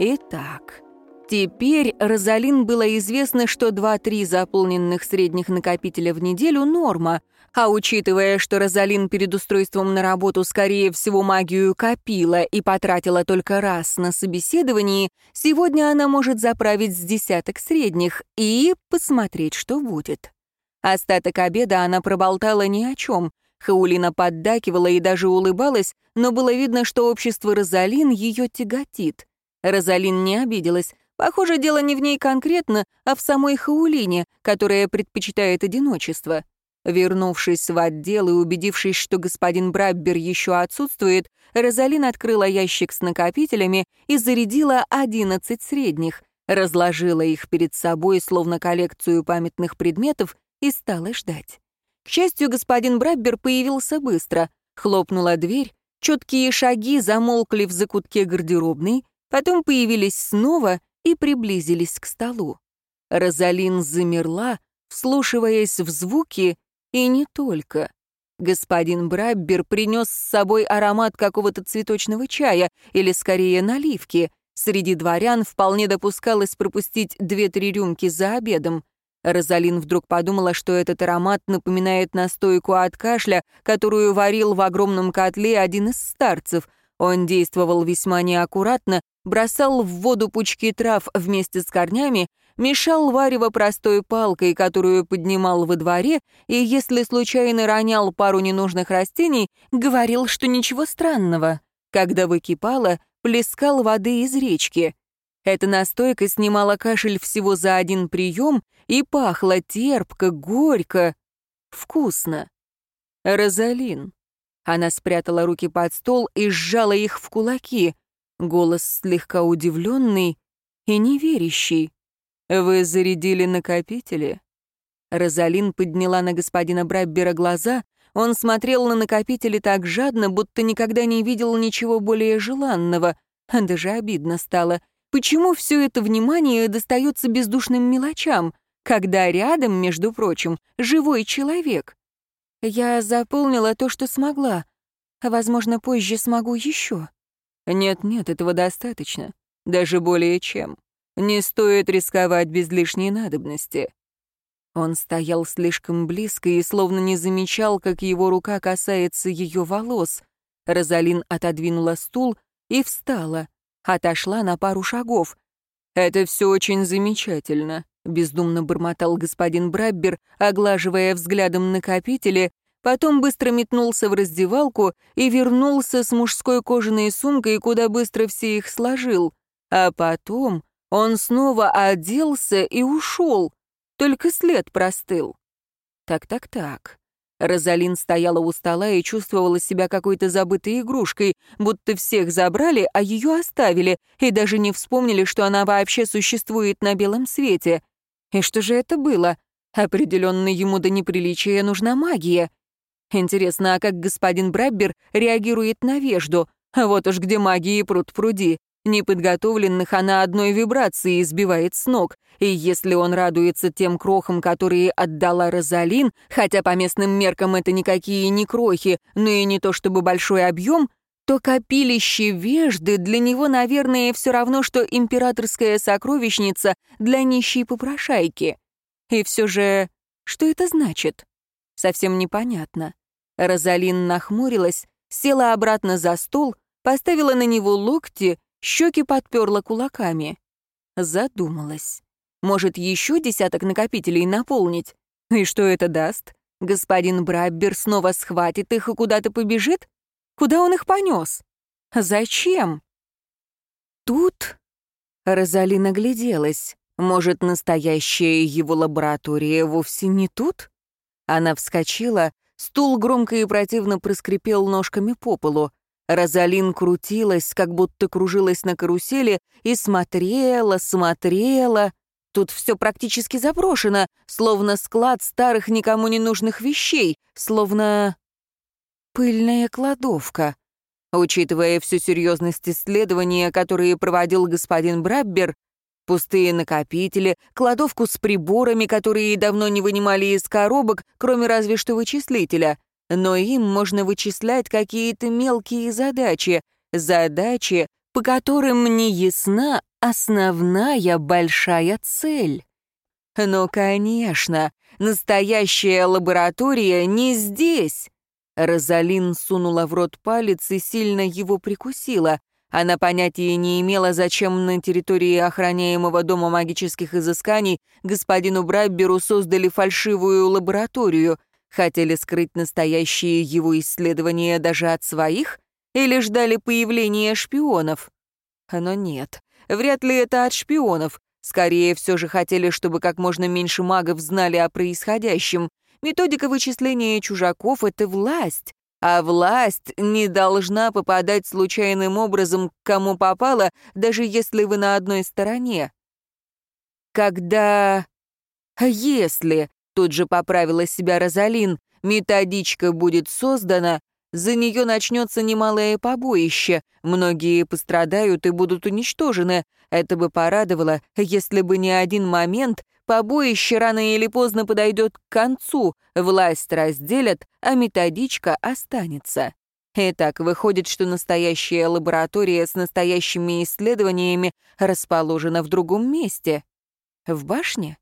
Итак, теперь Розалин было известно, что 2-3 заполненных средних накопителя в неделю — норма, а учитывая, что Розалин перед устройством на работу, скорее всего, магию копила и потратила только раз на собеседовании, сегодня она может заправить с десяток средних и посмотреть, что будет. Остаток обеда она проболтала ни о чем. Хаулина поддакивала и даже улыбалась, но было видно, что общество Розалин ее тяготит. Розалин не обиделась. Похоже, дело не в ней конкретно, а в самой Хаулине, которая предпочитает одиночество. Вернувшись в отдел и убедившись, что господин Браббер еще отсутствует, Розалин открыла ящик с накопителями и зарядила 11 средних, разложила их перед собой, словно коллекцию памятных предметов, и стала ждать. К счастью, господин Браббер появился быстро. Хлопнула дверь, четкие шаги замолкли в закутке гардеробной, потом появились снова и приблизились к столу. Розалин замерла, вслушиваясь в звуки, и не только. Господин Браббер принес с собой аромат какого-то цветочного чая, или скорее наливки. Среди дворян вполне допускалось пропустить две-три рюмки за обедом. Розалин вдруг подумала, что этот аромат напоминает настойку от кашля, которую варил в огромном котле один из старцев. Он действовал весьма неаккуратно, бросал в воду пучки трав вместе с корнями, мешал варево простой палкой, которую поднимал во дворе, и если случайно ронял пару ненужных растений, говорил, что ничего странного. Когда выкипало, плескал воды из речки. Эта настойка снимала кашель всего за один прием и пахла терпко, горько, вкусно. Розалин. Она спрятала руки под стол и сжала их в кулаки. Голос слегка удивленный и неверящий. «Вы зарядили накопители?» Розалин подняла на господина Браббера глаза. Он смотрел на накопители так жадно, будто никогда не видел ничего более желанного. Даже обидно стало. Почему все это внимание достается бездушным мелочам, когда рядом, между прочим, живой человек? Я заполнила то, что смогла. Возможно, позже смогу еще. Нет-нет, этого достаточно. Даже более чем. Не стоит рисковать без лишней надобности. Он стоял слишком близко и словно не замечал, как его рука касается ее волос. Розалин отодвинула стул и встала отошла на пару шагов. «Это все очень замечательно», — бездумно бормотал господин Браббер, оглаживая взглядом накопители, потом быстро метнулся в раздевалку и вернулся с мужской кожаной сумкой, куда быстро все их сложил. А потом он снова оделся и ушел, только след простыл. Так-так-так. Розалин стояла у стола и чувствовала себя какой-то забытой игрушкой, будто всех забрали, а ее оставили, и даже не вспомнили, что она вообще существует на белом свете. И что же это было? Определенно ему до неприличия нужна магия. Интересно, а как господин Браббер реагирует на вежду? Вот уж где магии пруд пруди. Неподготовленных она одной вибрацией сбивает с ног, и если он радуется тем крохам, которые отдала Розалин, хотя по местным меркам это никакие не крохи, но и не то чтобы большой объем, то копилище вежды для него, наверное, все равно, что императорская сокровищница для нищей попрошайки. И все же, что это значит? Совсем непонятно. Розалин нахмурилась, села обратно за стол, поставила на него локти Щеки подперла кулаками. Задумалась. Может, еще десяток накопителей наполнить? И что это даст? Господин Браббер снова схватит их и куда-то побежит? Куда он их понес? Зачем? Тут Розалина гляделась. Может, настоящая его лаборатория вовсе не тут? Она вскочила, стул громко и противно проскрипел ножками по полу. Розалин крутилась, как будто кружилась на карусели, и смотрела, смотрела. Тут все практически заброшено, словно склад старых никому не нужных вещей, словно пыльная кладовка. Учитывая всю серьезность исследования, которые проводил господин Браббер, пустые накопители, кладовку с приборами, которые давно не вынимали из коробок, кроме разве что вычислителя — но им можно вычислять какие-то мелкие задачи, задачи, по которым не ясна основная большая цель. Ну, конечно, настоящая лаборатория не здесь. Розалин сунула в рот палец и сильно его прикусила. Она понятия не имела, зачем на территории охраняемого дома магических изысканий господину Брабберу создали фальшивую лабораторию. Хотели скрыть настоящие его исследования даже от своих? Или ждали появления шпионов? Но нет, вряд ли это от шпионов. Скорее, все же хотели, чтобы как можно меньше магов знали о происходящем. Методика вычисления чужаков — это власть. А власть не должна попадать случайным образом к кому попало, даже если вы на одной стороне. Когда... Если, тут же поправила себя Розалин, методичка будет создана, за нее начнется немалое побоище, многие пострадают и будут уничтожены. Это бы порадовало, если бы не один момент, побоище рано или поздно подойдет к концу, власть разделят, а методичка останется. Итак, выходит, что настоящая лаборатория с настоящими исследованиями расположена в другом месте. В башне?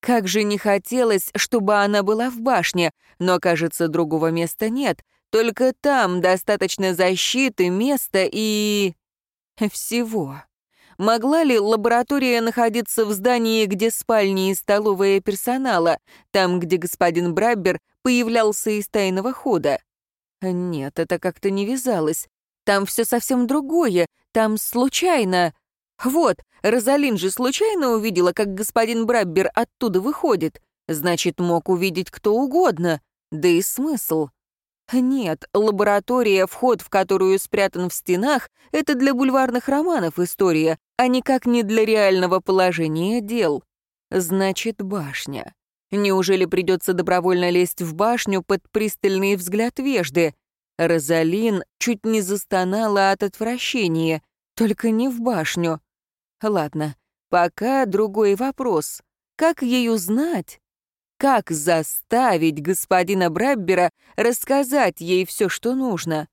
Как же не хотелось, чтобы она была в башне, но, кажется, другого места нет. Только там достаточно защиты, места и... всего. Могла ли лаборатория находиться в здании, где спальни и столовая персонала, там, где господин Браббер появлялся из тайного хода? Нет, это как-то не вязалось. Там все совсем другое, там случайно... Вот, Розалин же случайно увидела, как господин Браббер оттуда выходит. Значит, мог увидеть кто угодно. Да и смысл. Нет, лаборатория, вход в которую спрятан в стенах, это для бульварных романов история, а никак не для реального положения дел. Значит, башня. Неужели придется добровольно лезть в башню под пристальный взгляд вежды? Розалин чуть не застонала от отвращения, только не в башню. Ладно, пока другой вопрос. Как ей узнать, как заставить господина Браббера рассказать ей все, что нужно?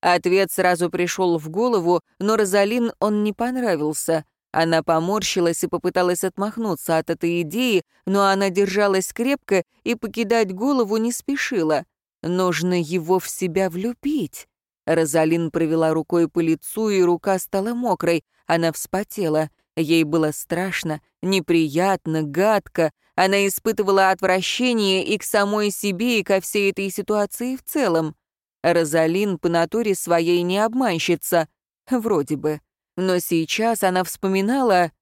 Ответ сразу пришел в голову, но Розалин он не понравился. Она поморщилась и попыталась отмахнуться от этой идеи, но она держалась крепко и покидать голову не спешила. Нужно его в себя влюбить. Розалин провела рукой по лицу, и рука стала мокрой. Она вспотела. Ей было страшно, неприятно, гадко. Она испытывала отвращение и к самой себе, и ко всей этой ситуации в целом. Розалин по натуре своей не обманщица. Вроде бы. Но сейчас она вспоминала...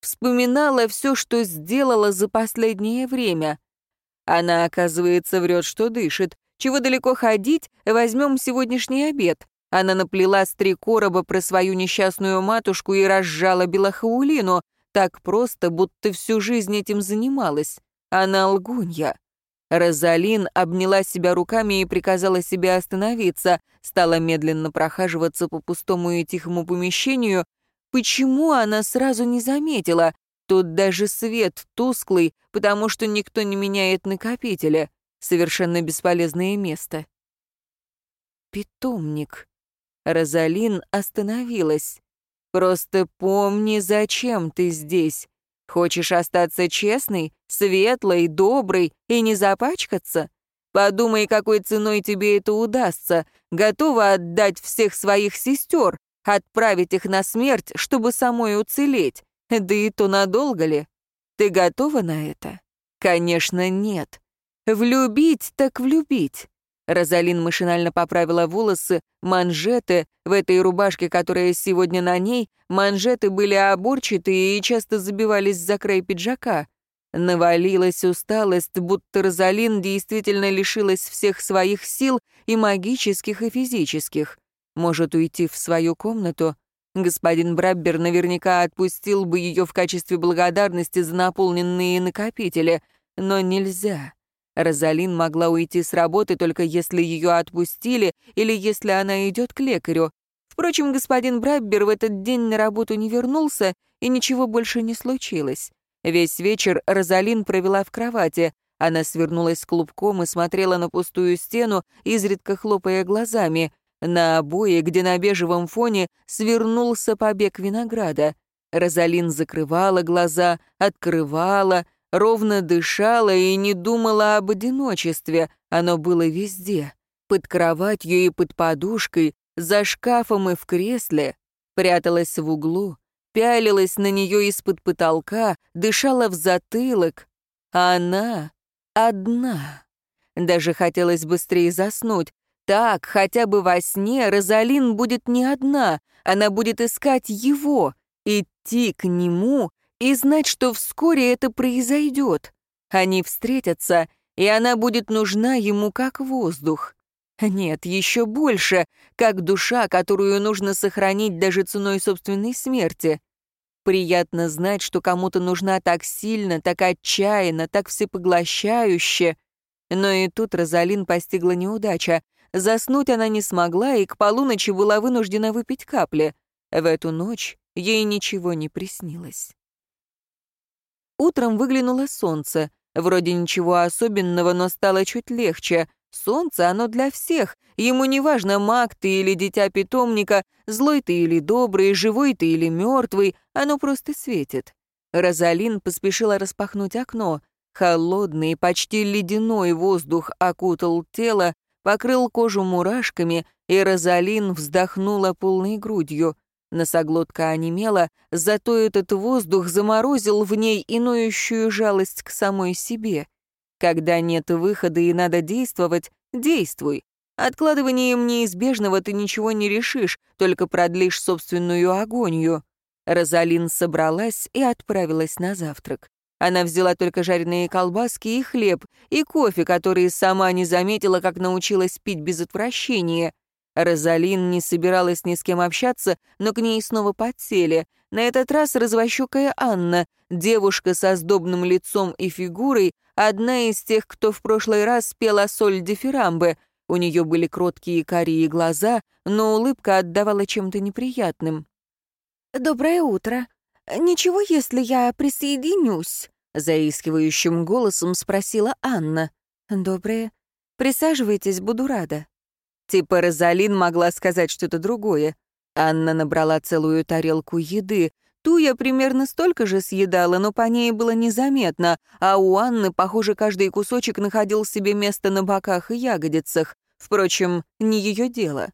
Вспоминала все, что сделала за последнее время. Она, оказывается, врет, что дышит. Чего далеко ходить, возьмем сегодняшний обед. Она наплела с три короба про свою несчастную матушку и разжала Белохаулину, так просто, будто всю жизнь этим занималась. Она лгунья. Розалин обняла себя руками и приказала себе остановиться, стала медленно прохаживаться по пустому и тихому помещению. Почему она сразу не заметила? Тут даже свет тусклый, потому что никто не меняет накопителя. Совершенно бесполезное место. Питомник. Розалин остановилась. «Просто помни, зачем ты здесь. Хочешь остаться честной, светлой, доброй и не запачкаться? Подумай, какой ценой тебе это удастся. Готова отдать всех своих сестер, отправить их на смерть, чтобы самой уцелеть. Да и то надолго ли? Ты готова на это? Конечно, нет. Влюбить так влюбить. Розалин машинально поправила волосы, манжеты, в этой рубашке, которая сегодня на ней, манжеты были оборчатые и часто забивались за край пиджака. Навалилась усталость, будто Розалин действительно лишилась всех своих сил и магических, и физических. Может уйти в свою комнату? Господин Браббер наверняка отпустил бы ее в качестве благодарности за наполненные накопители, но нельзя. Розалин могла уйти с работы только если ее отпустили или если она идет к лекарю. Впрочем, господин Браббер в этот день на работу не вернулся, и ничего больше не случилось. Весь вечер Розалин провела в кровати. Она свернулась клубком и смотрела на пустую стену, изредка хлопая глазами. На обои, где на бежевом фоне свернулся побег винограда. Розалин закрывала глаза, открывала, ровно дышала и не думала об одиночестве. Оно было везде. Под кроватью и под подушкой, за шкафом и в кресле. Пряталась в углу, пялилась на нее из-под потолка, дышала в затылок. Она одна. Даже хотелось быстрее заснуть. Так, хотя бы во сне, Розалин будет не одна. Она будет искать его, идти к нему и знать, что вскоре это произойдет. Они встретятся, и она будет нужна ему как воздух. Нет, еще больше, как душа, которую нужно сохранить даже ценой собственной смерти. Приятно знать, что кому-то нужна так сильно, так отчаянно, так всепоглощающе. Но и тут Розалин постигла неудача. Заснуть она не смогла и к полуночи была вынуждена выпить капли. В эту ночь ей ничего не приснилось. Утром выглянуло солнце. Вроде ничего особенного, но стало чуть легче. Солнце, оно для всех. Ему не важно, маг ты или дитя питомника, злой ты или добрый, живой ты или мертвый, оно просто светит. Розалин поспешила распахнуть окно. Холодный, почти ледяной воздух окутал тело, покрыл кожу мурашками, и Розалин вздохнула полной грудью. Носоглотка онемела, зато этот воздух заморозил в ней инующую жалость к самой себе. Когда нет выхода и надо действовать, действуй. Откладыванием неизбежного ты ничего не решишь, только продлишь собственную агонию. Розалин собралась и отправилась на завтрак. Она взяла только жареные колбаски и хлеб, и кофе, который сама не заметила, как научилась пить без отвращения. Розалин не собиралась ни с кем общаться, но к ней снова подсели. На этот раз развощекая Анна, девушка со сдобным лицом и фигурой, одна из тех, кто в прошлый раз пела соль дифирамбы. У нее были кроткие карие глаза, но улыбка отдавала чем-то неприятным. «Доброе утро. Ничего, если я присоединюсь?» — заискивающим голосом спросила Анна. «Доброе. Присаживайтесь, буду рада». Типа Розалин могла сказать что-то другое. Анна набрала целую тарелку еды. Ту я примерно столько же съедала, но по ней было незаметно, а у Анны, похоже, каждый кусочек находил себе место на боках и ягодицах. Впрочем, не ее дело.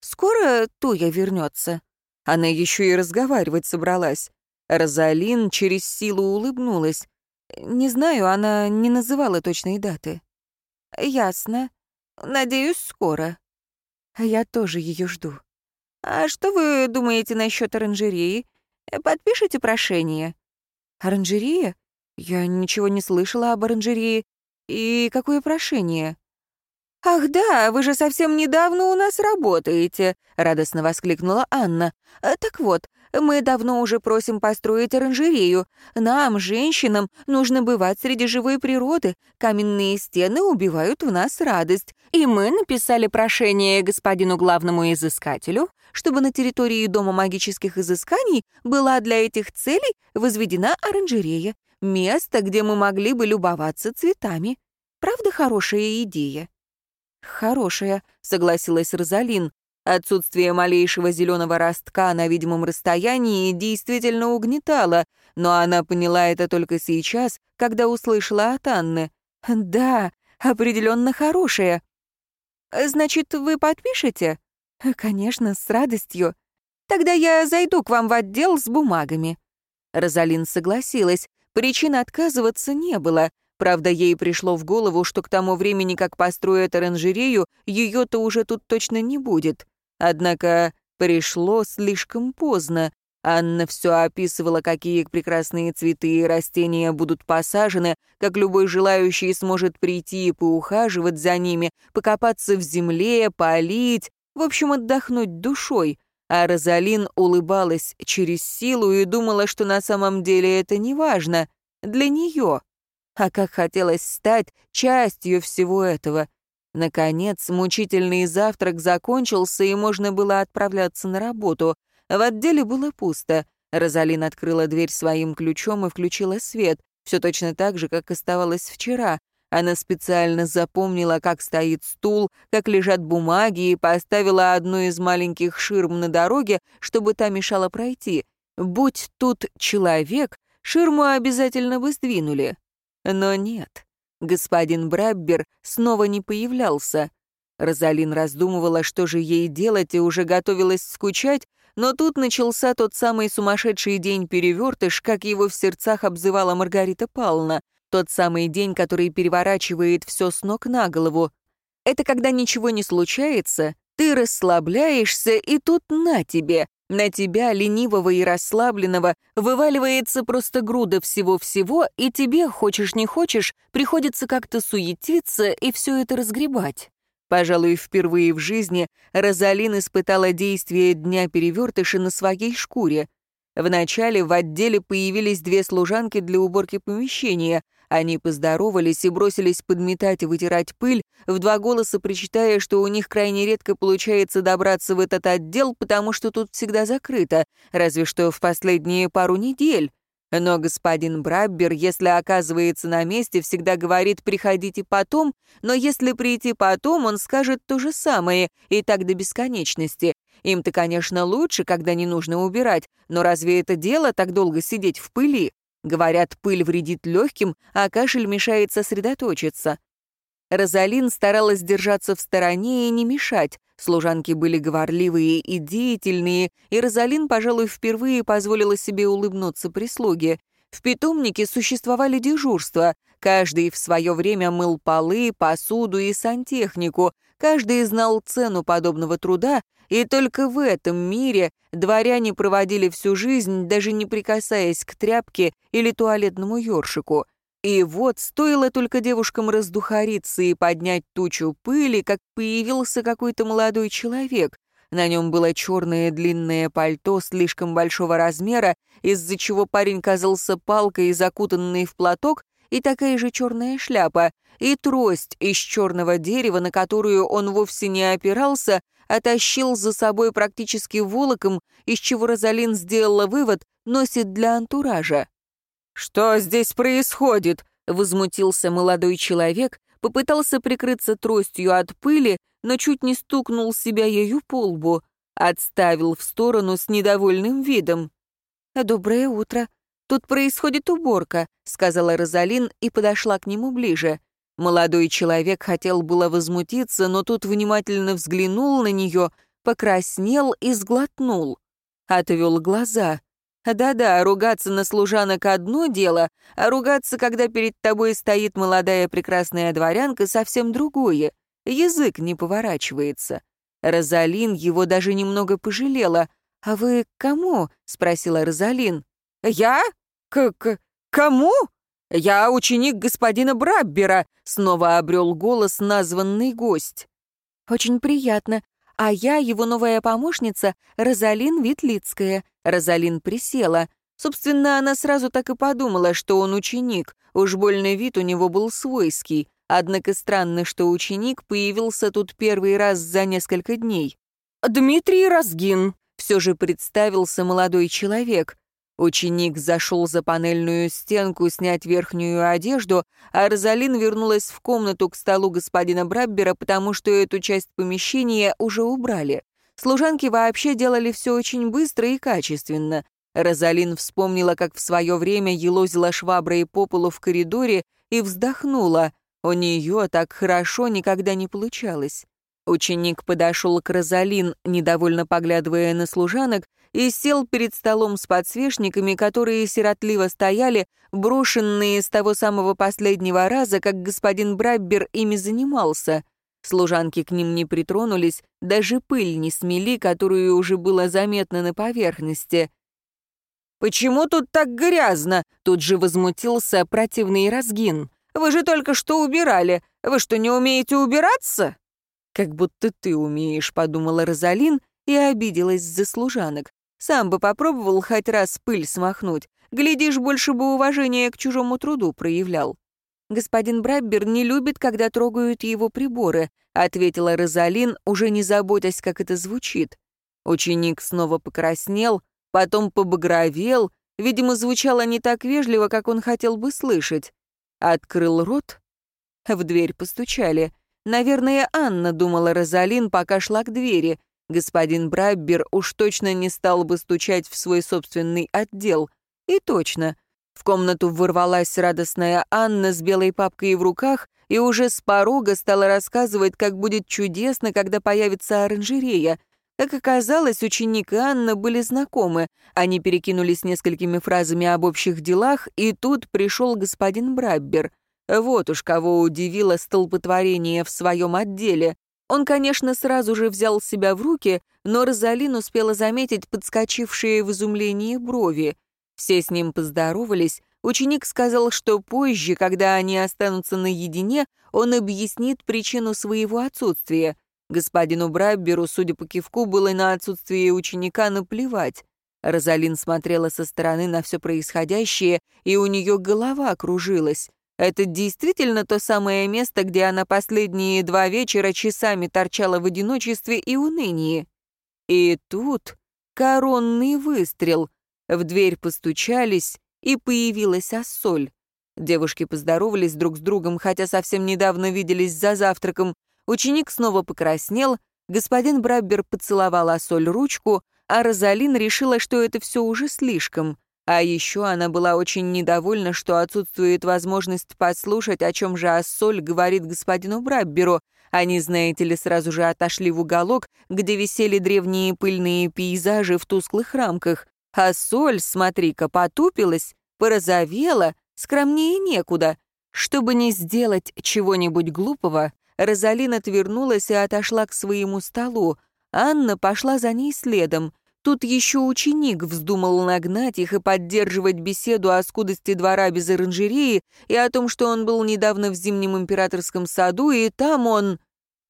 «Скоро Туя вернется?» Она еще и разговаривать собралась. Розалин через силу улыбнулась. Не знаю, она не называла точной даты. «Ясно. Надеюсь, скоро. Я тоже ее жду. А что вы думаете насчет оранжереи? Подпишите прошение. Оранжерея? Я ничего не слышала об оранжерее. И какое прошение? «Ах да, вы же совсем недавно у нас работаете», — радостно воскликнула Анна. «Так вот, мы давно уже просим построить оранжерею. Нам, женщинам, нужно бывать среди живой природы. Каменные стены убивают в нас радость. И мы написали прошение господину главному изыскателю, чтобы на территории Дома магических изысканий была для этих целей возведена оранжерея. Место, где мы могли бы любоваться цветами. Правда, хорошая идея?» «Хорошая», — согласилась Розалин. Отсутствие малейшего зеленого ростка на видимом расстоянии действительно угнетало, но она поняла это только сейчас, когда услышала от Анны. «Да, определенно хорошая». «Значит, вы подпишете?» «Конечно, с радостью. Тогда я зайду к вам в отдел с бумагами». Розалин согласилась. Причин отказываться не было. Правда, ей пришло в голову, что к тому времени, как построят оранжерею, ее-то уже тут точно не будет. Однако пришло слишком поздно. Анна все описывала, какие прекрасные цветы и растения будут посажены, как любой желающий сможет прийти и поухаживать за ними, покопаться в земле, полить, в общем, отдохнуть душой. А Розалин улыбалась через силу и думала, что на самом деле это не важно для нее. А как хотелось стать частью всего этого — Наконец, мучительный завтрак закончился, и можно было отправляться на работу. В отделе было пусто. Розалин открыла дверь своим ключом и включила свет. Все точно так же, как оставалось вчера. Она специально запомнила, как стоит стул, как лежат бумаги, и поставила одну из маленьких ширм на дороге, чтобы та мешала пройти. Будь тут человек, ширму обязательно бы сдвинули. Но нет. Господин Браббер снова не появлялся. Розалин раздумывала, что же ей делать, и уже готовилась скучать, но тут начался тот самый сумасшедший день-перевертыш, как его в сердцах обзывала Маргарита Павловна, тот самый день, который переворачивает все с ног на голову. Это когда ничего не случается, ты расслабляешься, и тут на тебе, на тебя, ленивого и расслабленного, вываливается просто груда всего-всего, и тебе, хочешь не хочешь, приходится как-то суетиться и все это разгребать. Пожалуй, впервые в жизни Розалин испытала действие дня перевертыша на своей шкуре. Вначале в отделе появились две служанки для уборки помещения. Они поздоровались и бросились подметать и вытирать пыль, в два голоса причитая, что у них крайне редко получается добраться в этот отдел, потому что тут всегда закрыто, разве что в последние пару недель. Но господин Браббер, если оказывается на месте, всегда говорит «приходите потом», но если прийти потом, он скажет то же самое, и так до бесконечности. Им-то, конечно, лучше, когда не нужно убирать, но разве это дело так долго сидеть в пыли? Говорят, пыль вредит легким, а кашель мешает сосредоточиться. Розалин старалась держаться в стороне и не мешать. Служанки были говорливые и деятельные, и Розалин, пожалуй, впервые позволила себе улыбнуться прислуге. В питомнике существовали дежурства. Каждый в свое время мыл полы, посуду и сантехнику. Каждый знал цену подобного труда, и только в этом мире дворяне проводили всю жизнь, даже не прикасаясь к тряпке или туалетному ёршику — и вот, стоило только девушкам раздухариться и поднять тучу пыли, как появился какой-то молодой человек. На нем было черное длинное пальто слишком большого размера, из-за чего парень казался палкой, закутанной в платок, и такая же черная шляпа, и трость из черного дерева, на которую он вовсе не опирался, оттащил за собой практически волоком, из чего Розалин сделала вывод, носит для антуража. «Что здесь происходит?» — возмутился молодой человек, попытался прикрыться тростью от пыли, но чуть не стукнул себя ею по лбу, отставил в сторону с недовольным видом. «Доброе утро. Тут происходит уборка», — сказала Розалин и подошла к нему ближе. Молодой человек хотел было возмутиться, но тут внимательно взглянул на нее, покраснел и сглотнул. Отвел глаза. Да-да, ругаться на служанок одно дело, а ругаться, когда перед тобой стоит молодая прекрасная дворянка, совсем другое. Язык не поворачивается. Розалин его даже немного пожалела. «А вы кому?» — спросила Розалин. «Я? К, к кому? Я ученик господина Браббера», — снова обрел голос названный гость. «Очень приятно а я, его новая помощница, Розалин Витлицкая. Розалин присела. Собственно, она сразу так и подумала, что он ученик, уж больный вид у него был свойский. Однако странно, что ученик появился тут первый раз за несколько дней. «Дмитрий Разгин», — все же представился молодой человек. Ученик зашел за панельную стенку снять верхнюю одежду, а Розалин вернулась в комнату к столу господина Браббера, потому что эту часть помещения уже убрали. Служанки вообще делали все очень быстро и качественно. Розалин вспомнила, как в свое время елозила шваброй по полу в коридоре и вздохнула. У нее так хорошо никогда не получалось. Ученик подошел к Розалин, недовольно поглядывая на служанок, и сел перед столом с подсвечниками, которые сиротливо стояли, брошенные с того самого последнего раза, как господин Браббер ими занимался. Служанки к ним не притронулись, даже пыль не смели, которую уже было заметно на поверхности. «Почему тут так грязно?» — тут же возмутился противный разгин. «Вы же только что убирали. Вы что, не умеете убираться?» «Как будто ты умеешь», — подумала Розалин и обиделась за служанок. Сам бы попробовал хоть раз пыль смахнуть. Глядишь, больше бы уважения к чужому труду проявлял. «Господин Браббер не любит, когда трогают его приборы», ответила Розалин, уже не заботясь, как это звучит. Ученик снова покраснел, потом побагровел, видимо, звучало не так вежливо, как он хотел бы слышать. Открыл рот В дверь постучали. Наверное, Анна думала Розалин, пока шла к двери. Господин Браббер уж точно не стал бы стучать в свой собственный отдел. И точно. В комнату ворвалась радостная Анна с белой папкой в руках и уже с порога стала рассказывать, как будет чудесно, когда появится оранжерея. Как оказалось, ученик и Анна были знакомы. Они перекинулись несколькими фразами об общих делах, и тут пришел господин Браббер — вот уж кого удивило столпотворение в своем отделе. Он, конечно, сразу же взял себя в руки, но Розалин успела заметить подскочившие в изумлении брови. Все с ним поздоровались. Ученик сказал, что позже, когда они останутся наедине, он объяснит причину своего отсутствия. Господину Брабберу, судя по кивку, было на отсутствие ученика наплевать. Розалин смотрела со стороны на все происходящее, и у нее голова кружилась. Это действительно то самое место, где она последние два вечера часами торчала в одиночестве и унынии. И тут коронный выстрел. В дверь постучались, и появилась Ассоль. Девушки поздоровались друг с другом, хотя совсем недавно виделись за завтраком. Ученик снова покраснел, господин Браббер поцеловал Ассоль ручку, а Розалин решила, что это все уже слишком. А еще она была очень недовольна, что отсутствует возможность послушать, о чем же Ассоль говорит господину Брабберу. Они, знаете ли, сразу же отошли в уголок, где висели древние пыльные пейзажи в тусклых рамках. Ассоль, смотри-ка, потупилась, порозовела, скромнее некуда. Чтобы не сделать чего-нибудь глупого, Розалина отвернулась и отошла к своему столу. Анна пошла за ней следом — Тут еще ученик вздумал нагнать их и поддерживать беседу о скудости двора без оранжереи и о том, что он был недавно в Зимнем императорском саду, и там он...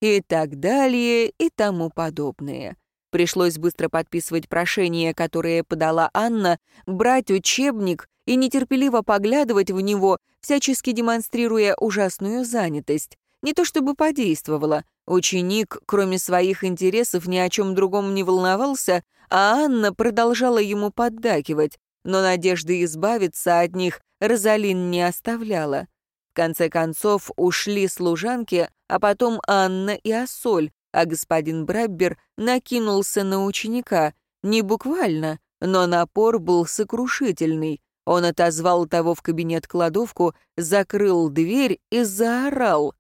и так далее, и тому подобное. Пришлось быстро подписывать прошение, которое подала Анна, брать учебник и нетерпеливо поглядывать в него, всячески демонстрируя ужасную занятость. Не то чтобы подействовало. Ученик, кроме своих интересов, ни о чем другом не волновался, а Анна продолжала ему поддакивать, но надежды избавиться от них Розалин не оставляла. В конце концов ушли служанки, а потом Анна и Ассоль, а господин Браббер накинулся на ученика. Не буквально, но напор был сокрушительный. Он отозвал того в кабинет-кладовку, закрыл дверь и заорал.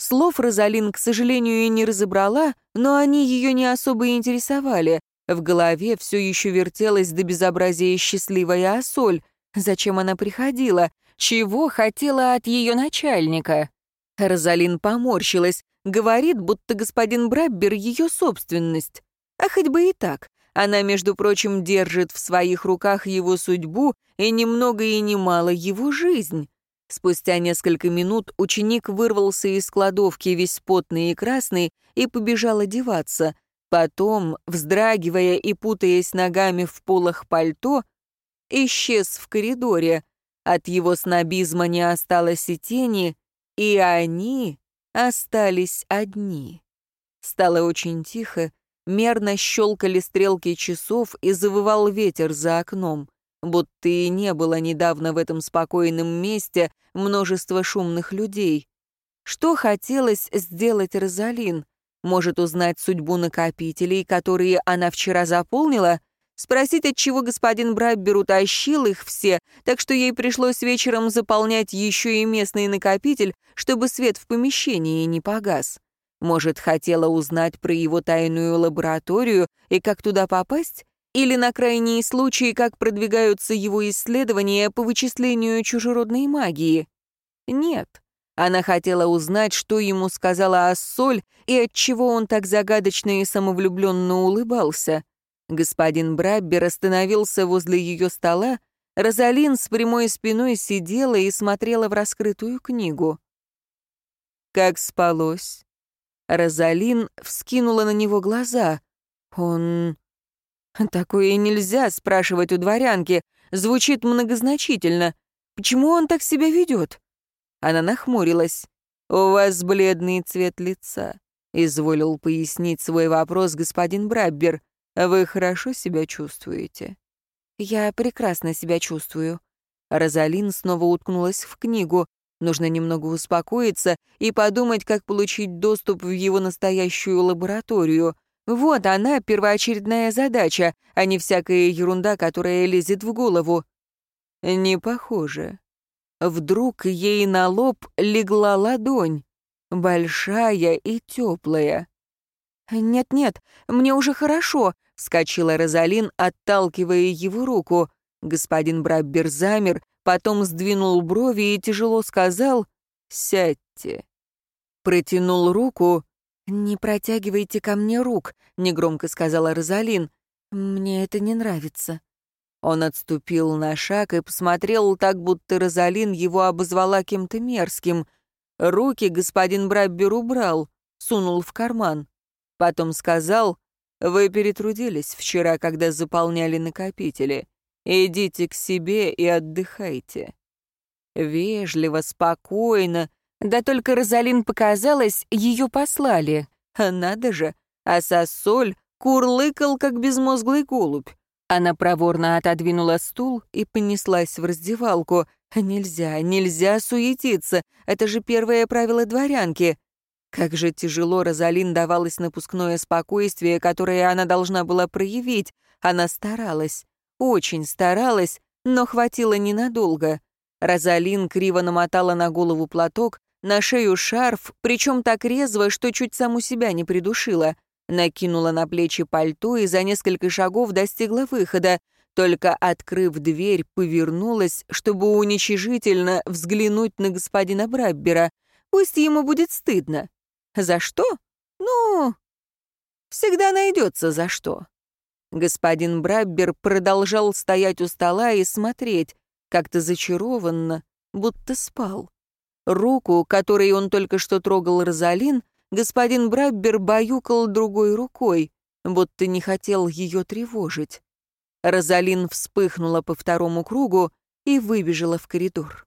Слов Розалин, к сожалению, и не разобрала, но они ее не особо интересовали. В голове все еще вертелась до безобразия счастливая Асоль. Зачем она приходила? Чего хотела от ее начальника? Розалин поморщилась. Говорит, будто господин Браббер — ее собственность. А хоть бы и так. Она, между прочим, держит в своих руках его судьбу и ни много и ни мало его жизнь. Спустя несколько минут ученик вырвался из кладовки весь потный и красный и побежал одеваться. Потом, вздрагивая и путаясь ногами в полах пальто, исчез в коридоре. От его снобизма не осталось и тени, и они остались одни. Стало очень тихо, мерно щелкали стрелки часов и завывал ветер за окном будто и не было недавно в этом спокойном месте множество шумных людей. Что хотелось сделать Розалин? Может, узнать судьбу накопителей, которые она вчера заполнила? Спросить, отчего господин Браббер утащил их все, так что ей пришлось вечером заполнять еще и местный накопитель, чтобы свет в помещении не погас. Может, хотела узнать про его тайную лабораторию и как туда попасть? Или на крайний случай, как продвигаются его исследования по вычислению чужеродной магии? Нет. Она хотела узнать, что ему сказала Ассоль и отчего он так загадочно и самовлюбленно улыбался. Господин Браббер остановился возле ее стола, Розалин с прямой спиной сидела и смотрела в раскрытую книгу. «Как спалось?» Розалин вскинула на него глаза. Он Такое нельзя спрашивать у дворянки. Звучит многозначительно. Почему он так себя ведет? Она нахмурилась. «У вас бледный цвет лица», — изволил пояснить свой вопрос господин Браббер. «Вы хорошо себя чувствуете?» «Я прекрасно себя чувствую». Розалин снова уткнулась в книгу. Нужно немного успокоиться и подумать, как получить доступ в его настоящую лабораторию. Вот она, первоочередная задача, а не всякая ерунда, которая лезет в голову. Не похоже. Вдруг ей на лоб легла ладонь, большая и теплая. «Нет-нет, мне уже хорошо», — вскочила Розалин, отталкивая его руку. Господин Браббер замер, потом сдвинул брови и тяжело сказал «Сядьте». Протянул руку. «Не протягивайте ко мне рук», — негромко сказала Розалин. «Мне это не нравится». Он отступил на шаг и посмотрел так, будто Розалин его обозвала кем-то мерзким. Руки господин Браббер убрал, сунул в карман. Потом сказал, «Вы перетрудились вчера, когда заполняли накопители. Идите к себе и отдыхайте». Вежливо, спокойно. Да только Розалин показалось, ее послали. А надо же, а сосоль курлыкал, как безмозглый голубь. Она проворно отодвинула стул и понеслась в раздевалку. Нельзя, нельзя суетиться. Это же первое правило дворянки. Как же тяжело Розалин давалось напускное спокойствие, которое она должна была проявить. Она старалась, очень старалась, но хватило ненадолго. Розалин криво намотала на голову платок, на шею шарф, причем так резво, что чуть саму себя не придушила — накинула на плечи пальто и за несколько шагов достигла выхода, только открыв дверь, повернулась, чтобы уничижительно взглянуть на господина Браббера. Пусть ему будет стыдно. За что? Ну, всегда найдется за что. Господин Браббер продолжал стоять у стола и смотреть, как-то зачарованно, будто спал. Руку, которой он только что трогал Розалин, господин Браббер баюкал другой рукой, будто не хотел ее тревожить. Розалин вспыхнула по второму кругу и выбежала в коридор.